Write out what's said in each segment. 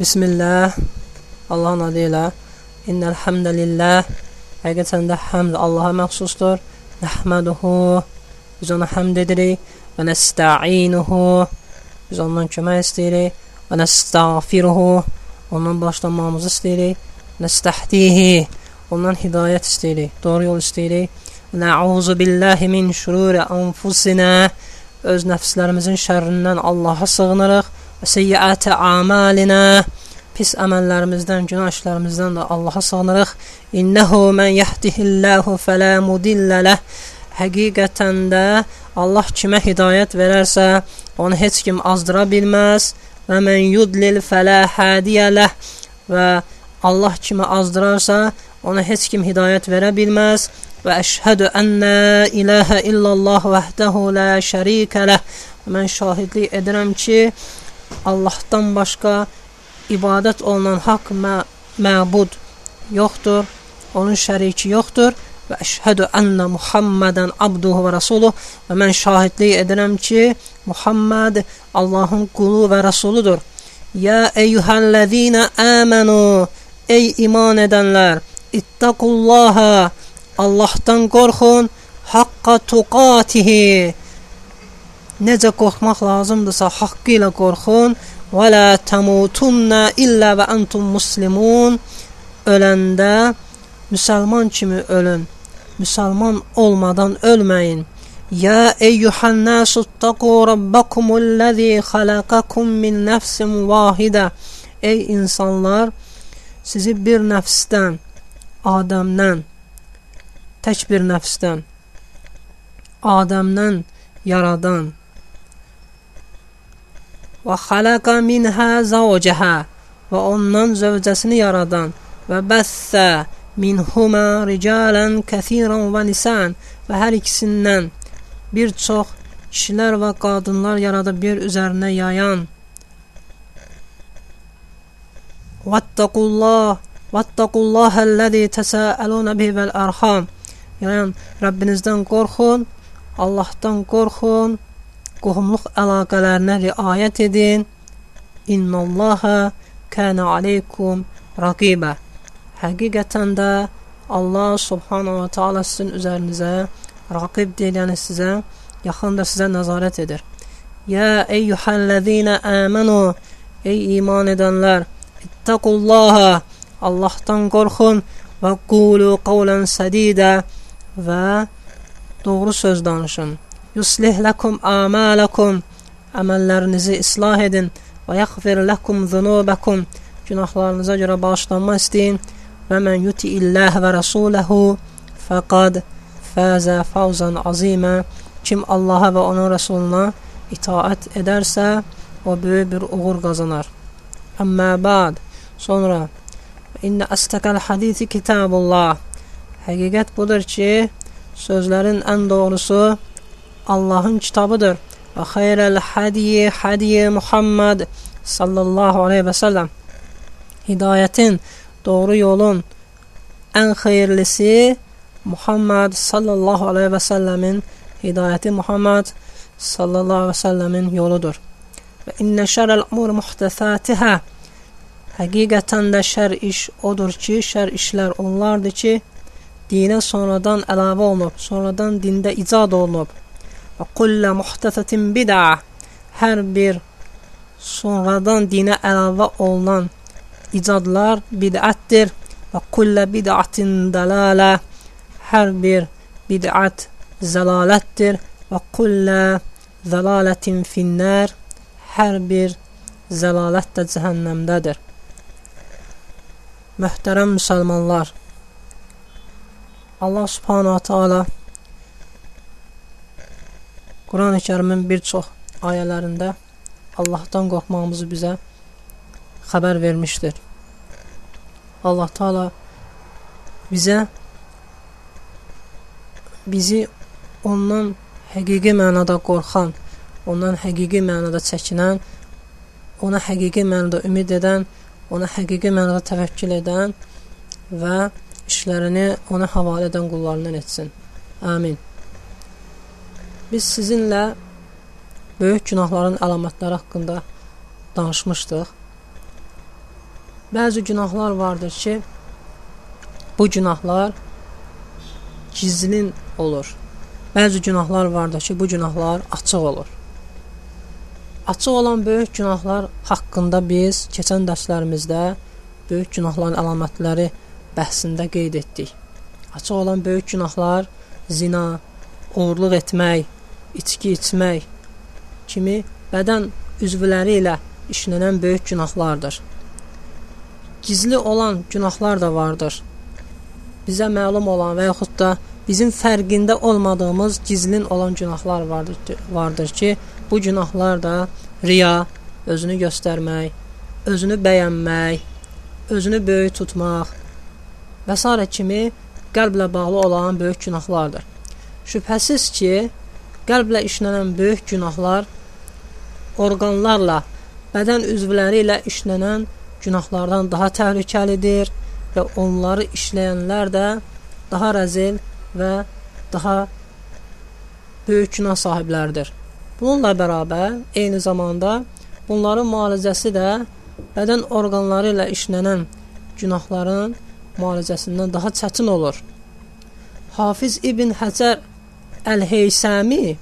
Bismillah. Allahın adı ilə. İnnəl hamdəlillah. Həqiqətən də həmd Allaha məxsusdur. Nəhməduhu. Biz ona həmd edirik və nəstəinuhu. Biz ondan kömək istəyirik və nəstəğfiruhu. Ondan başlamamızı istəyirik. Nəstəhdihi. Ondan hidayət istəyirik. Doğru yol istəyirik. Nəuzu billahi min şururi anfusina. Öz nəfslərimizin şərrindən Allaha sığınırıq. Və seyyiətə amalinə. Pis əməllərimizdən, günah işlərimizdən də Allaha sığınırıq. İnnehu men yehdihillahu fələ mudillə ləh. Həqiqətən də Allah kimə hidayət verərsə, onu heç kim azdıra bilməz. Və men yudlil fələ hadiyə ləh. Və Allah kimi azdırarsa, ona heç kim hidayət verə bilməz. Və əşhədü ənə iləhə illallah vəhdəhu lə şərikə ləh. Mən şahidlik edirəm ki, Allahdan başqa ibadət olunan haqq mə məbud yoxdur, onun şəriki yoxdur və əşhədü ənə Muhammədən abduhu və rasuluh və mən şahidlik edirəm ki, Muhammed Allahın qulu və rasuludur. Ya eyyuhəl-ləzīnə əmənu Ey iman edənlər, ittaqullaha Allahdan qorxun, haqqa tuqatihi. Necə qorxmaq lazımdırsa, haqqı ilə qorxun. Və la tamutunna illa və antum muslimun. Öləndə müsəlman kimi ölün. Müsəlman olmadan ölməyin. Ya eyyuhan nasu taqu rabbakumul-ləzi xalaqakum min nəfsin vahidə. Ey insanlar, sizi bir nəfsdən, Adəmdən, tək bir nəfsdən, Adəmdən yaradan və xalaqa minhə zavcəhə və ondan zövcəsini yaradan və bəssə minhuma ricalan kəsiran və nisan və hər ikisindən bir çox kişilər və qadınlar yaradıb yer üzərinə yayan. Vattaqullah Vattaqullahəl-ləzi təsəəluna bihi vəl-ərham Yəni, Rəbbinizdən qorxun, Allahdan qorxun, qohumluq əlaqələrinə riayət edin. İnnallaha kana aleykum raqibə. Həqiqətən də Allah subhanahu wa ta'ala sizin üzərinizə raqibdir, yəni sizə yaxında sizə nəzarət edir. Ya eyyuhəl-ləzīnə əmənu Ey iman edənlər, ittaqullaha Allahdan qorxun və qulu qavlan sədidə və doğru söz danışın. Yuslih lakum amalakum əməllərinizi islah edin və yaghfir lakum zunubakum. Günahlarınıza görə bağışlanma istəyin və mən yuti illah və rasulahu faqad faza fawzan azima. Kim Allaha və onun rəsuluna itaat edərsə o böyük bir uğur qazanar. Əmmə ba'd. Sonra İnne astakal hadisi kitabullah. Həqiqət budur ki, sözlərin ən doğrusu Allahın kitabıdır. Və xeyrəl hadiyi hadiyi Muhammed sallallahu aleyhi və səlləm. Hidayətin, doğru yolun ən xeyirlisi Muhammed sallallahu aleyhi və səlləmin hidayəti Muhammed sallallahu aleyhi və səlləmin yoludur. Və innə şərəl umur muhtəsətihə Həqiqətən də şər iş odur ki, şər işlər onlardır ki, dinə sonradan əlavə olunub, sonradan dində icad olunub. Və kullə muhtəsətin bidə hər bir sonradan dinə əlavə olunan icadlar bidətdir və kullə bidətin dalalə. Hər bir bidət zəlalətdir və kullə zəlalətin finnər hər bir zəlalət də cəhənnəmdədir. Möhtərəm müsəlmanlar, Allah subhanahu taala Quran-ı kərimin bir çox ayələrində Allahdan qorxmağımızı bizə xəbər vermişdir. Allah taala bizə bizi ondan həqiqi mənada qorxan, ondan həqiqi mənada çəkinən, ona həqiqi mənada ümid edən, ona həqiqi mənada təvəkkül edən və işlərini ona havalə edən qullarından etsin. Amin. Biz sizinlə böyük günahların əlamətləri haqqında danışmışdıq Bəzi günahlar vardır ki, bu günahlar gizlin olur. Bəzi günahlar vardır ki, bu günahlar açıq olur. Açıq olan böyük günahlar haqqında biz keçən dərslərimizdə böyük günahların əlamətləri bəhsində qeyd etdik. Açıq olan böyük günahlar zina, oğurluq etmək, içki içmək kimi bədən üzvləri ilə işlənən böyük günahlardır. Gizli olan günahlar da vardır. Bizə məlum olan və yaxud da bizim fərqində olmadığımız gizlin olan günahlar vardır, vardır ki, bu günahlar da riya, özünü göstərmək, özünü bəyənmək, özünü böyük tutmaq və s. kimi qəlblə bağlı olan böyük günahlardır. Şübhəsiz ki, qəlblə işlənən böyük günahlar orqanlarla, bədən üzvləri ilə işlənən günahlardan daha təhlükəlidir və onları işləyənlər də daha rəzil və daha böyük günah sahibləridir. Bununla bərabər eyni zamanda bunların müalicəsi də bədən orqanları ilə işlənən günahların müalicəsindən daha çətin olur. Hafiz İbn Həcər Əl-Heysəmi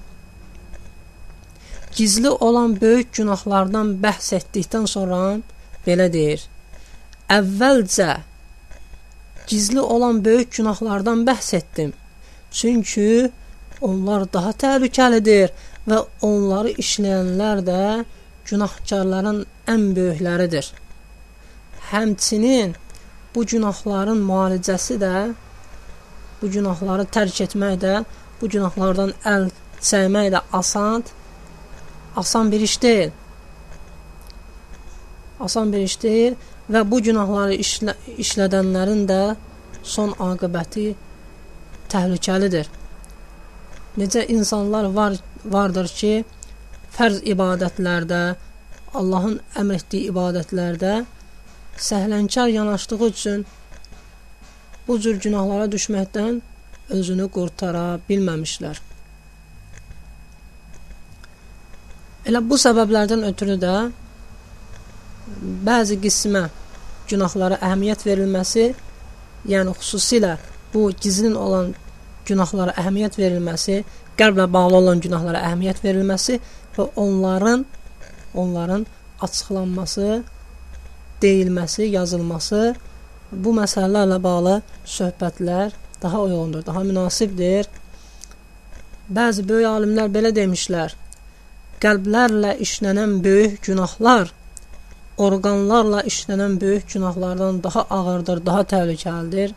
gizli olan böyük günahlardan bəhs etdikdən sonra belə deyir: Əvvəlcə gizli olan böyük günahlardan bəhs etdim. Çünki onlar daha təhlükəlidir və onları işləyənlər də günahkarların ən böyükləridir. Həmçinin bu günahların müalicəsi də bu günahları tərk etmək də bu günahlardan əl çəkmək də asan asan bir iş deyil. Asan bir iş deyil və bu günahları işlə, işlədənlərin də son aqibəti təhlükəlidir. Necə insanlar var vardır ki, fərz ibadətlərdə, Allahın əmr etdiyi ibadətlərdə səhlənkar yanaşdığı üçün bu cür günahlara düşməkdən özünü qurtara bilməmişlər. Elə bu səbəblərdən ötürü də bəzi qismə günahlara əhəmiyyət verilməsi, yəni xüsusilə bu gizlin olan günahlara əhəmiyyət verilməsi, qəlblə bağlı olan günahlara əhəmiyyət verilməsi və onların onların açıqlanması, deyilməsi, yazılması bu məsələlərlə bağlı söhbətlər daha uyğundur, daha münasibdir. Bəzi böyük alimlər belə demişlər: qəlblərlə işlənən böyük günahlar orqanlarla işlənən böyük günahlardan daha ağırdır, daha təhlükəlidir.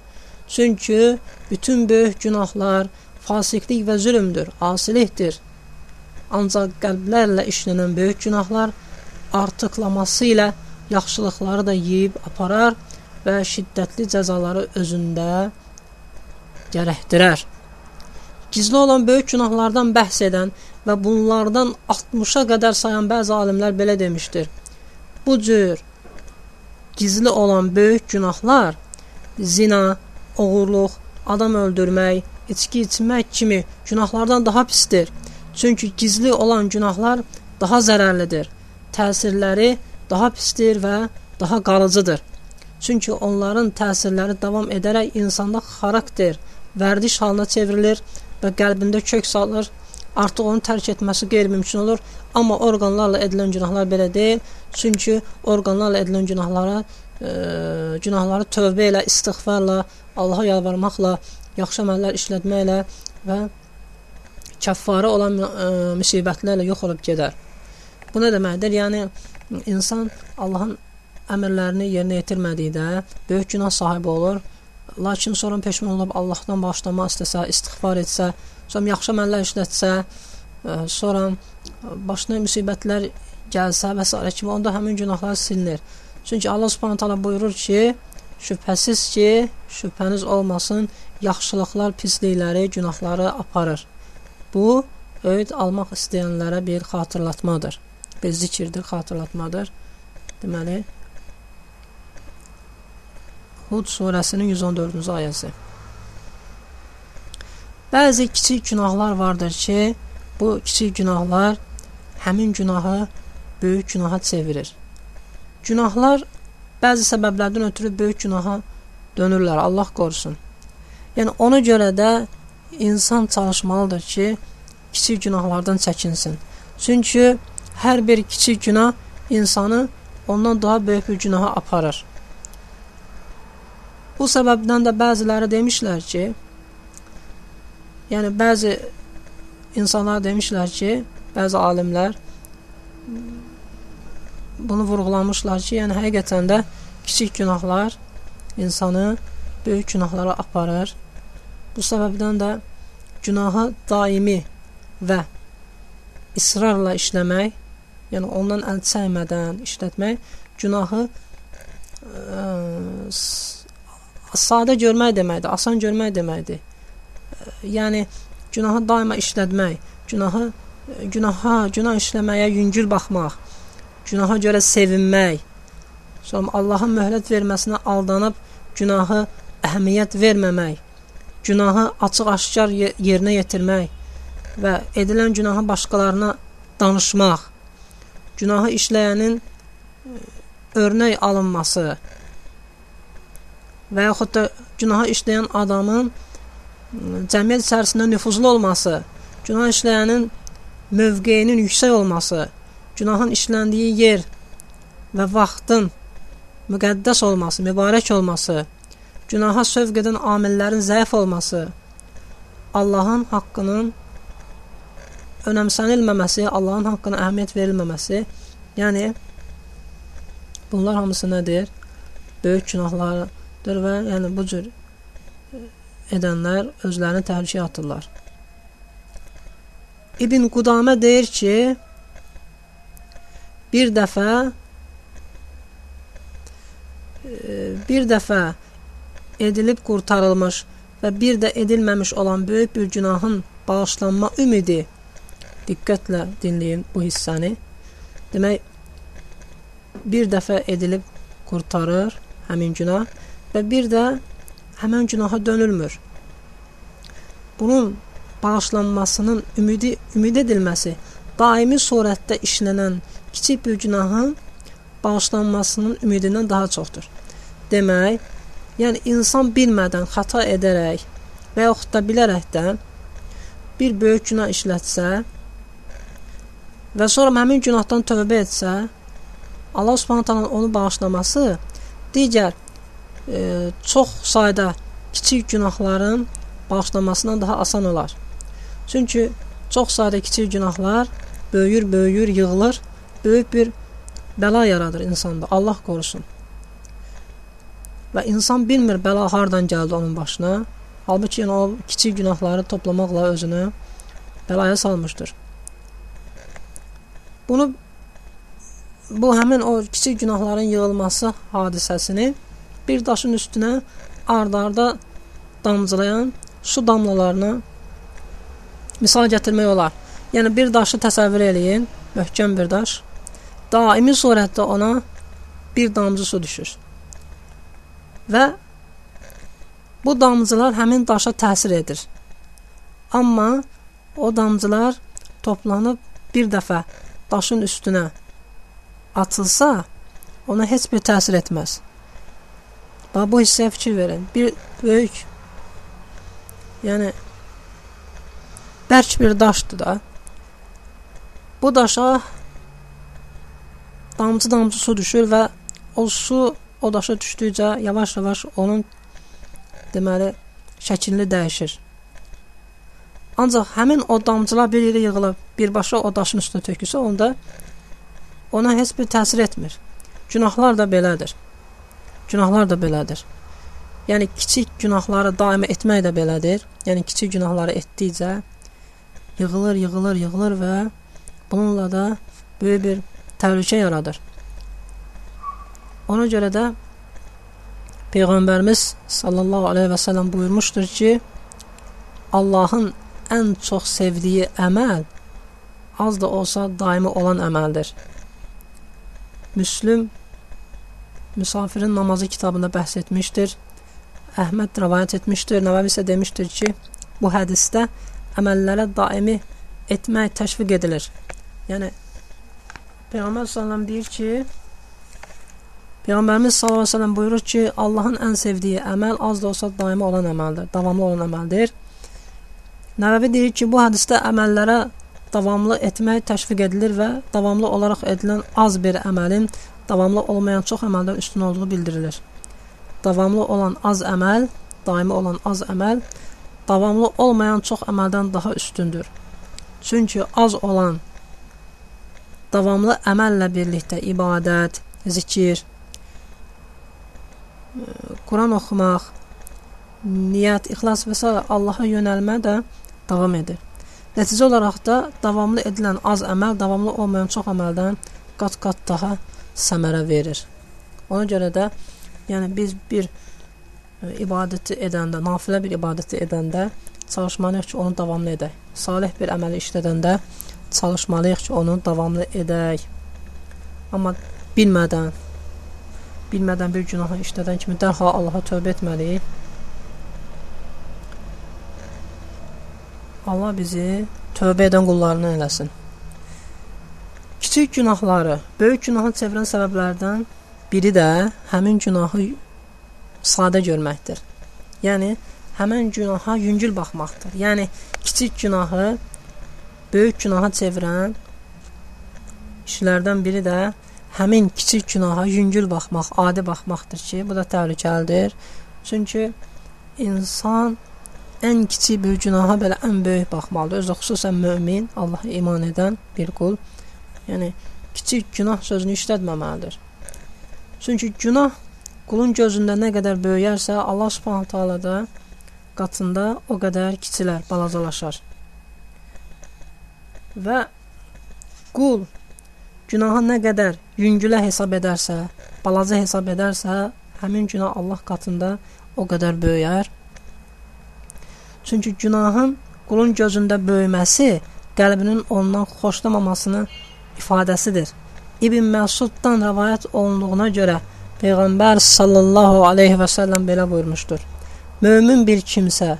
Çünki bütün böyük günahlar fasiqlik və zülmdür, asilikdir. Ancaq qəlblərlə işlənən böyük günahlar artıqlaması ilə yaxşılıqları da yeyib aparar və şiddətli cəzaları özündə gərəkdirər. Gizli olan böyük günahlardan bəhs edən və bunlardan 60-a qədər sayan bəzi alimlər belə demişdir. Bu cür gizli olan böyük günahlar zina, oğurluq, adam öldürmək, içki içmək kimi günahlardan daha pisdir. Çünki gizli olan günahlar daha zərərlidir. Təsirləri daha pisdir və daha qalıcıdır. Çünki onların təsirləri davam edərək insanda xarakter, vərdiş halına çevrilir və qəlbində kök salır. Artıq onu tərk etməsi qeyri-mümkün olur. Amma orqanlarla edilən günahlar belə deyil. Çünki orqanlarla edilən günahlara e, günahları tövbə ilə, istiğfarla, Allaha yalvarmaqla, yaxşı əməllər işlətməklə və kəffarə olan e, müsibətlərlə yox olub gedər. Bu nə deməkdir? Yəni insan Allahın əmrlərini yerinə yetirmədikdə böyük günah sahibi olur. Lakin sonra peşman olub Allahdan bağışlanma istəsə, istighfar etsə, sonra yaxşı əməllər işlətsə, ə, e, sonra başına müsibətlər gəlsə və s. kimi onda həmin günahlar silinir. Çünki Allah Subhanahu taala buyurur ki, şübhəsiz ki, şübhəniz olmasın, yaxşılıqlar pislikləri, günahları aparır. Bu öyüd almaq istəyənlərə bir xatırlatmadır. Bir zikirdir, xatırlatmadır. Deməli, Hud surəsinin 114-cü ayəsi. Bəzi kiçik günahlar vardır ki, bu kiçik günahlar həmin günahı böyük günaha çevirir. Günahlar bəzi səbəblərdən ötürü böyük günaha dönürlər. Allah qorusun. Yəni ona görə də insan çalışmalıdır ki, kiçik günahlardan çəkinsin. Çünki hər bir kiçik günah insanı ondan daha böyük bir günaha aparır. Bu səbəbdən də bəziləri demişlər ki, yəni bəzi insanlar demişlər ki, bəzi alimlər bunu vurğulamışlar ki, yəni həqiqətən də kiçik günahlar insanı böyük günahlara aparır. Bu səbəbdən də günahı daimi və israrla işləmək, yəni ondan əl çəkmədən işlətmək günahı ə, sadə görmək deməkdir, asan görmək deməkdir. Yəni günahı daima işlətmək, günahı günaha, günah işləməyə yüngül baxmaq, günaha görə sevinmək, sonra Allahın möhlət verməsinə aldanıb günahı əhəmiyyət verməmək, günahı açıq-aşkar yerinə yetirmək və edilən günahı başqalarına danışmaq, günahı işləyənin örnək alınması və yaxud da günahı işləyən adamın cəmiyyət içərisində nüfuzlu olması, günah işləyənin mövqeyinin yüksək olması, günahın işləndiyi yer və vaxtın müqəddəs olması, mübarək olması, günaha sövq edən amillərin zəif olması, Allahın haqqının önəmsənilməməsi, Allahın haqqına əhəmiyyət verilməməsi, yəni bunlar hamısı nədir? Böyük günahlardır və yəni bu cür edənlər özlərini təhlükəyə atırlar. İbn Qudamə deyir ki, bir dəfə bir dəfə edilib qurtarılmış və bir də edilməmiş olan böyük bir günahın bağışlanma ümidi diqqətlə dinləyin bu hissəni. Demək bir dəfə edilib qurtarır həmin günah və bir də həmən günaha dönülmür. Bunun bağışlanmasının ümidi ümid edilməsi daimi surətdə işlənən kiçik bir günahın bağışlanmasının ümidindən daha çoxdur. Demək, yəni insan bilmədən xəta edərək və yaxud da bilərəkdən bir böyük günah işlətsə və sonra həmin günahdan tövbə etsə, Allah Subhanahu onu bağışlaması digər e, çox sayda kiçik günahların bağışlanmasından daha asan olar. Çünki çox sayda kiçik günahlar böyüyür, böyüyür, yığılır, böyük bir bəla yaradır insanda. Allah qorusun. Və insan bilmir bəla hardan gəldi onun başına. Halbuki yəni, o kiçik günahları toplamaqla özünü bəlaya salmışdır. Bunu bu həmin o kiçik günahların yığılması hadisəsini bir daşın üstünə ard-arda damcılayan su damlalarını misal gətirmək olar. Yəni bir daşı təsəvvür eləyin, möhkəm bir daş. Daimi surətdə ona bir damcı su düşür. Və bu damcılar həmin daşa təsir edir. Amma o damcılar toplanıb bir dəfə daşın üstünə atılsa, ona heç bir təsir etməz. Bax bu hissəyə fikir verin. Bir böyük yəni bərk bir daşdır da. Bu daşa damcı-damcı su düşür və o su o daşa düşdükcə yavaş-yavaş onun deməli şəklini dəyişir. Ancaq həmin o damcılar bir yerə yığılıb birbaşa o daşın üstünə tökülsə, onda ona heç bir təsir etmir. Günahlar da belədir. Günahlar da belədir. Yəni kiçik günahları daima etmək də belədir. Yəni kiçik günahları etdikcə yığılır, yığılır, yığılır və bununla da böyük bir təhlükə yaradır. Ona görə də Peyğəmbərimiz sallallahu əleyhi və səlləm buyurmuşdur ki, Allahın ən çox sevdiyi əməl az da olsa daimi olan əməldir. Müslüm Müsafirin namazı kitabında bəhs etmişdir. Əhməd rivayet etmişdir. Nəvəvi isə demişdir ki, bu hədisdə əməllərə daimi etmək təşviq edilir. Yəni Peyğəmbər sallallahu deyir ki, Peyğəmbərimiz sallallahu əleyhi və səlləm buyurur ki, Allahın ən sevdiyi əməl az da olsa daimi olan əməldir, davamlı olan əməldir. Nəvəvi deyir ki, bu hədisdə əməllərə davamlı etmək təşviq edilir və davamlı olaraq edilən az bir əməlin davamlı olmayan çox əməldən üstün olduğu bildirilir. Davamlı olan az əməl, daimi olan az əməl davamlı olmayan çox əməldən daha üstündür. Çünki az olan davamlı əməllə birlikdə ibadət, zikir, Quran oxumaq, niyyət, ixlas və s. Allaha yönəlmə də davam edir. Nəticə olaraq da davamlı edilən az əməl, davamlı olmayan çox əməldən qat-qat daha səmərə verir. Ona görə də yəni biz bir e, ibadəti edəndə, nafilə bir ibadəti edəndə çalışmalıyıq ki, onu davamlı edək. Salih bir əməli işlədəndə çalışmalıyıq ki, onu davamlı edək. Amma bilmədən, bilmədən bir günahı işlədən kimi dərhal Allaha tövbə etməliyik. Allah bizi tövbə edən qullarından eləsin. Kiçik günahları böyük günaha çevirən səbəblərdən biri də həmin günahı sadə görməkdir. Yəni həmin günaha yüngül baxmaqdır. Yəni kiçik günahı böyük günaha çevirən işlərdən biri də həmin kiçik günaha yüngül baxmaq, adi baxmaqdır ki, bu da təhlükəlidir. Çünki insan ən kiçik bir günaha belə ən böyük baxmalıdır. Özü xüsusən mömin, Allaha iman edən bir qul. Yəni kiçik günah sözünü işlətməməlidir. Çünki günah qulun gözündə nə qədər böyüyərsə, Allah Subhanahu taala da qatında o qədər kiçilər, balacalaşar. Və qul Günahı nə qədər yüngülə hesab edərsə, balaca hesab edərsə, həmin günah Allah qatında o qədər böyüyər. Çünki günahın qulun gözündə böyüməsi qəlbinin ondan xoşlamamasının ifadəsidir. İbn Məsuddan rivayet olunduğuna görə Peyğəmbər sallallahu alayhi və səlləm belə buyurmuşdur. Mömin bir kimsə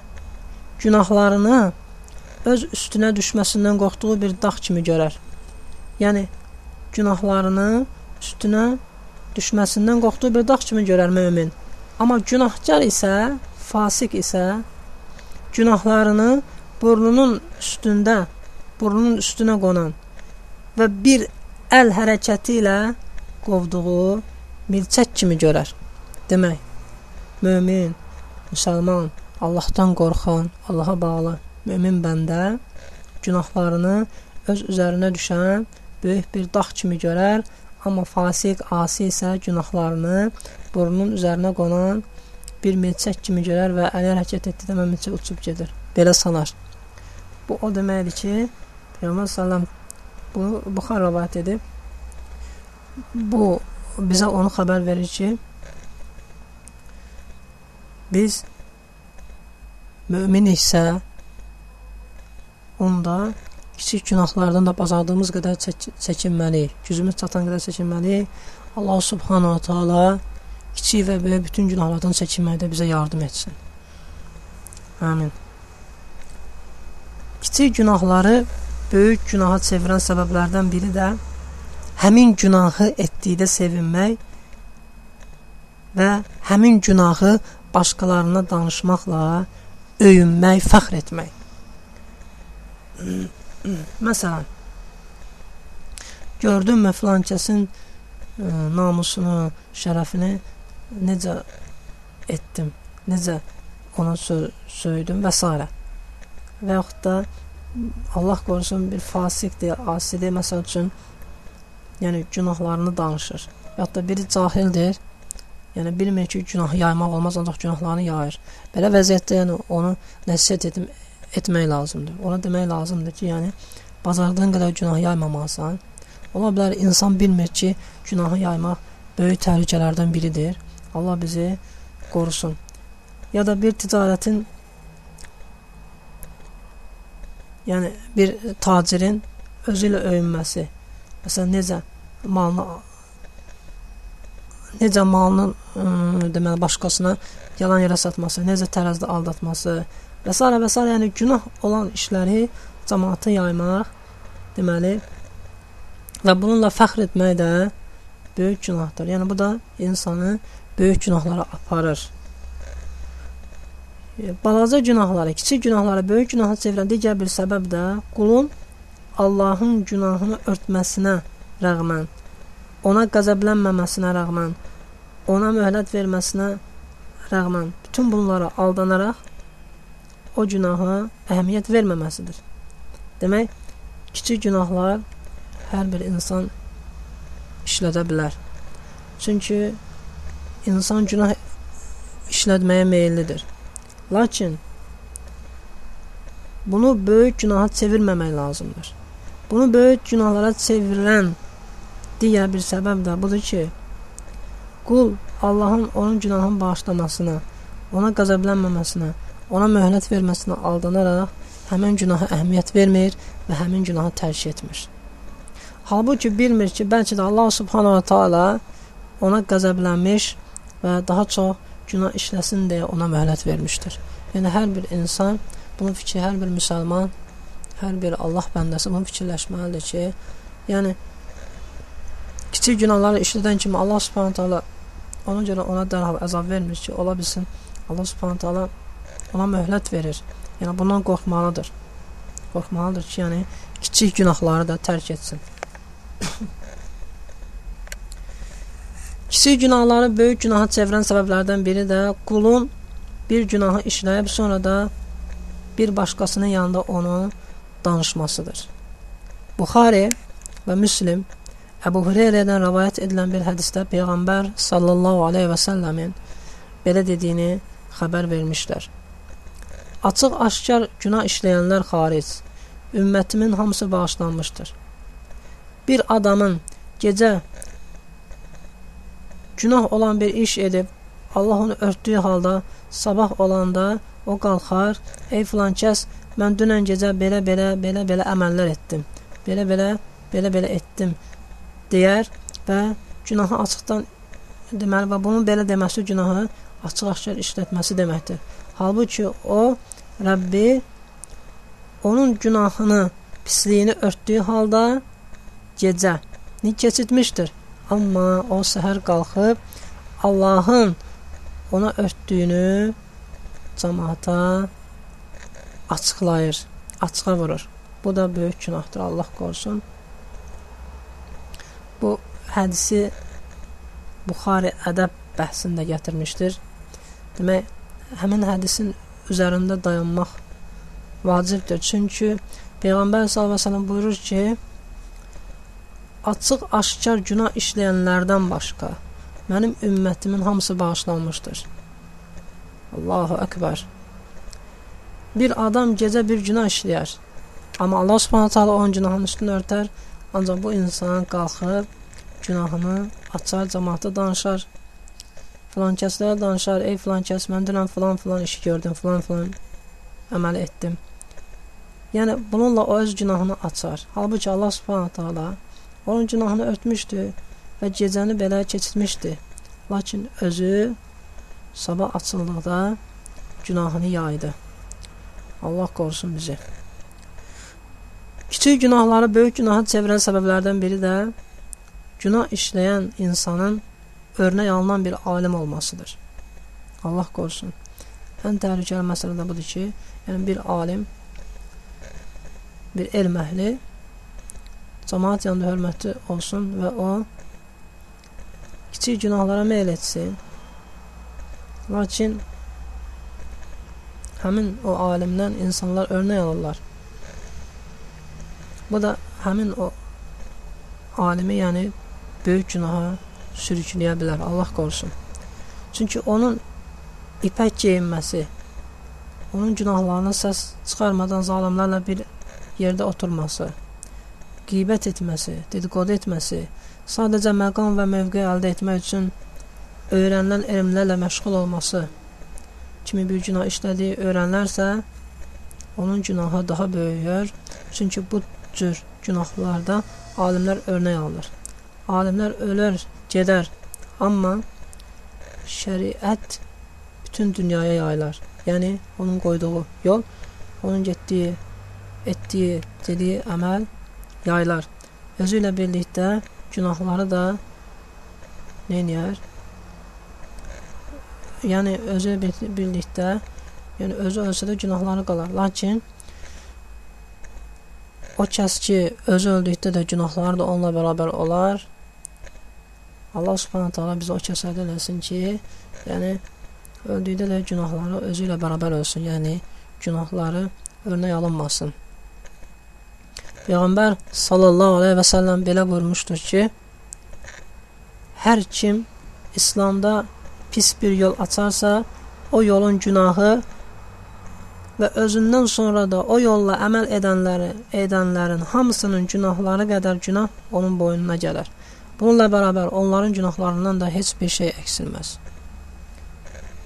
günahlarını öz üstünə düşməsindən qorxduğu bir dağ kimi görər. Yəni günahlarını üstünə düşməsindən qorxduğu bir dağ kimi görər mömin. Amma günahkar isə, fasik isə günahlarını burnunun üstündə, burnunun üstünə qonan və bir əl hərəkəti ilə qovduğu milçək kimi görər. Demək, mömin, müsəlman, Allahdan qorxan, Allaha bağlı mömin bəndə günahlarını öz üzərinə düşən böyük bir dağ kimi görər, amma fasiq, asi isə günahlarını burnunun üzərinə qonan bir milçək kimi görər və əli hərəkət etdiyi zaman milçək uçub gedir. Belə sanar. Bu o deməkdir ki, Peyğəmbər sallam bunu Buxar rivayet edib. Bu bizə onu xəbər verir ki, biz mömin isə onda kiçik günahlardan da bacardığımız qədər çək çəkinməliyik. Gücümüz çatan qədər çəkinməliyik. Allah subhanahu taala kiçik və böyük bütün günahlardan çəkinməkdə bizə yardım etsin. Amin. Kiçik günahları böyük günaha çevirən səbəblərdən biri də həmin günahı etdikdə sevinmək və həmin günahı başqalarına danışmaqla öyünmək, fəxr etmək. Məsələn, gördünmü filan kəsin ə, e, namusunu, şərəfini necə etdim, necə ona sö söydüm və s. Və yaxud da Allah qorusun bir fasiqdir, asidir, məsəl üçün yəni günahlarını danışır. Yaxud da biri cahildir, yəni bilmir ki, günah yaymaq olmaz, ancaq günahlarını yayır. Belə vəziyyətdə yəni onu nəsihət edim, etmək lazımdır. Ona demək lazımdır ki, yəni bacardığın qədər günah yaymamalısan. Ola bilər insan bilmir ki, günahı yaymaq böyük təhlükələrdən biridir. Allah bizi qorusun. Ya da bir ticarətin yəni bir tacirin özü ilə öyünməsi. Məsələn, necə malını necə malının ıı, deməli başqasına yalan yerə satması, necə tərəzidə aldatması, və s. və s. yəni günah olan işləri cəmaata yaymaq deməli və bununla fəxr etmək də böyük günahdır. Yəni bu da insanı böyük günahlara aparır. E, balaca günahları, kiçik günahları böyük günaha çevirən digər bir səbəb də qulun Allahın günahını örtməsinə rəğmən, ona qəzəblənməməsinə rəğmən, ona möhlət verməsinə rəğmən bütün bunlara aldanaraq o günaha əhəmiyyət verməməsidir. Demək, kiçik günahlar hər bir insan işlədə bilər. Çünki insan günah işlətməyə meyllidir. Lakin bunu böyük günaha çevirməmək lazımdır. Bunu böyük günahlara çevirən digər bir səbəb də budur ki, qul Allahın onun günahını bağışlamasına, ona qəzəblənməməsinə, ona möhlət verməsinə aldanaraq həmin günaha əhəmiyyət vermir və həmin günahı tərk etmir. Halbuki bilmir ki, bəlkə də Allah subhanahu wa ta'ala ona qəzəblənmiş və daha çox günah işləsin deyə ona möhlət vermişdir. Yəni hər bir insan bunun fikri, hər bir müsəlman, hər bir Allah bəndəsi bunu fikirləşməlidir ki, yəni kiçik günahları işlədən kimi Allah Subhanahu taala ona görə ona dərhal əzab vermir ki, ola bilsin Allah Subhanahu taala ona möhlət verir. Yəni bundan qorxmalıdır. Qorxmalıdır ki, yəni kiçik günahları da tərk etsin. Kiçik günahları böyük günaha çevirən səbəblərdən biri də qulun bir günahı işləyib sonra da bir başqasının yanında onu danışmasıdır. Buxari və Müslim Əbu Hüreyrədən rivayet edilən bir hədisdə Peyğəmbər sallallahu aleyhi və səlləmin belə dediyini xəbər vermişlər. Açıq aşkar günah işləyənlər xaric, ümmətimin hamısı bağışlanmışdır. Bir adamın gecə günah olan bir iş edib Allah onu örtdüyü halda sabah olanda o qalxar, ey filan kəs, mən dünən gecə belə-belə, belə-belə əməllər etdim. Belə-belə, belə-belə etdim deyər və günahı açıqdan deməli və bunun belə deməsi günahı açıq-aşkar işlətməsi deməkdir. Halbuki o Rəbbi onun günahını, pisliyini örtdüyü halda gecə ni keçitmişdir. Amma o səhər qalxıb Allahın ona örtdüyünü cəmaata açıqlayır, açığa vurur. Bu da böyük günahdır, Allah qorusun. Bu hədisi Buxari ədəb bəhsində gətirmişdir. Demək, həmin hədisin üzərində dayanmaq vacibdir. Çünki Peyğəmbər sallallahu əleyhi və səlləm buyurur ki, açıq aşkar günah işləyənlərdən başqa mənim ümmətimin hamısı bağışlanmışdır. Allahu əkbər. Bir adam gecə bir günah işləyər. Amma Allah Subhanahu taala onun günahının üstünü örtər. Ancaq bu insan qalxıb günahını açar, cəmaata danışar. Filan kəslərə danışar. Ey filan kəs, mən dünən filan filan işi gördüm, filan filan əməl etdim. Yəni bununla o öz günahını açar. Halbuki Allah Subhanahu taala Onun günahını örtmüşdü və gecəni belə keçirmişdi. Lakin özü sabah açıldıqda günahını yaydı. Allah qorusun bizi. Kiçik günahları böyük günaha çevirən səbəblərdən biri də günah işləyən insanın örnək alınan bir alim olmasıdır. Allah qorusun. Ən təhlükəli məsələ də budur ki, yəni bir alim, bir elm əhli cəmaat yanında hörmətli olsun və o kiçik günahlara meyl etsin. Lakin həmin o alimdən insanlar örnək alırlar. Bu da həmin o alimi, yəni böyük günaha sürükləyə bilər. Allah qorusun. Çünki onun ipək geyinməsi, onun günahlarına səs çıxarmadan zalimlərlə bir yerdə oturması, qeybət etməsi, dedikodu etməsi, sadəcə məqam və mövqe əldə etmək üçün öyrənilən elmlərlə məşğul olması kimi bir günah işlədiyi öyrənlərsə, onun günahı daha böyüyür. Çünki bu cür günahlarda alimlər örnək alır. Alimlər ölür, gedər, amma şəriət bütün dünyaya yayılar. Yəni onun qoyduğu yol, onun getdiyi, etdiyi, dediyi əməl yaylar. Özü ilə birlikdə günahları da nə edir? Yəni özü bildikdə, yəni özü ölsə də günahları qalar. Lakin o kəs ki, özü öldükdə də günahları da onunla bərabər olar. Allah Subhanahu taala bizi o kəsədə eləsin ki, yəni öldükdə də günahları özü ilə bərabər ölsün. Yəni günahları örnək alınmasın. Peyğəmbər sallallahu əleyhi və səlləm belə buyurmuşdur ki, hər kim İslamda pis bir yol açarsa, o yolun günahı və özündən sonra da o yolla əməl edənləri, edənlərin hamısının günahları qədər günah onun boynuna gələr. Bununla bərabər onların günahlarından da heç bir şey əksilməz.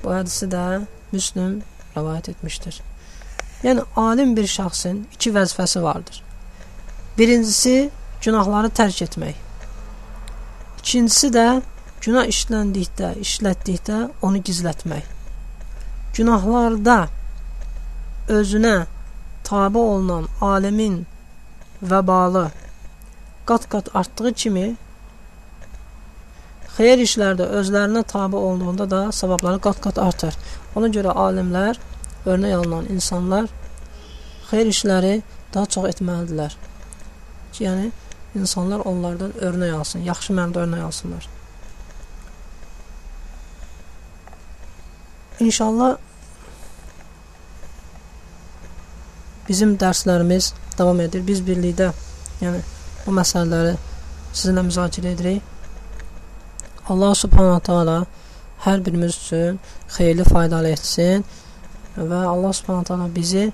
Bu hədisi də Müslüm rivayet etmişdir. Yəni alim bir şəxsin iki vəzifəsi vardır. Birincisi günahları tərk etmək. İkincisi də günah işləndikdə, işlətdikdə onu gizlətmək. Günahlarda özünə tabe olunan alimin vəbalı qat-qat artdığı kimi xeyir işlərdə özlərinə tabe olduğunda da savabları qat-qat artır. Ona görə alimlər, örnək alınan insanlar xeyir işləri daha çox etməlidirlər ki, yəni insanlar onlardan örnək alsın, yaxşı mənada örnək alsınlar. İnşallah bizim dərslərimiz davam edir. Biz birlikdə, yəni bu məsələləri sizinlə müzakirə edirik. Allah Subhanahu taala hər birimiz üçün xeyirli, faydalı etsin və Allah Subhanahu taala bizi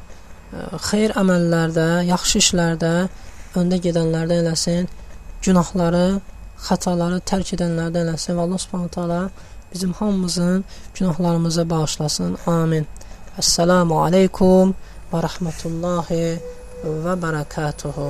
xeyir əməllərdə, yaxşı işlərdə öndə gedənlərdən eləsin, günahları, xətaları tərk edənlərdən eləsin və Allah Subhanahu taala bizim hamımızın günahlarımızı bağışlasın. Amin. Əssalamu aleykum və rəhmətullahi və bərəkatuhu.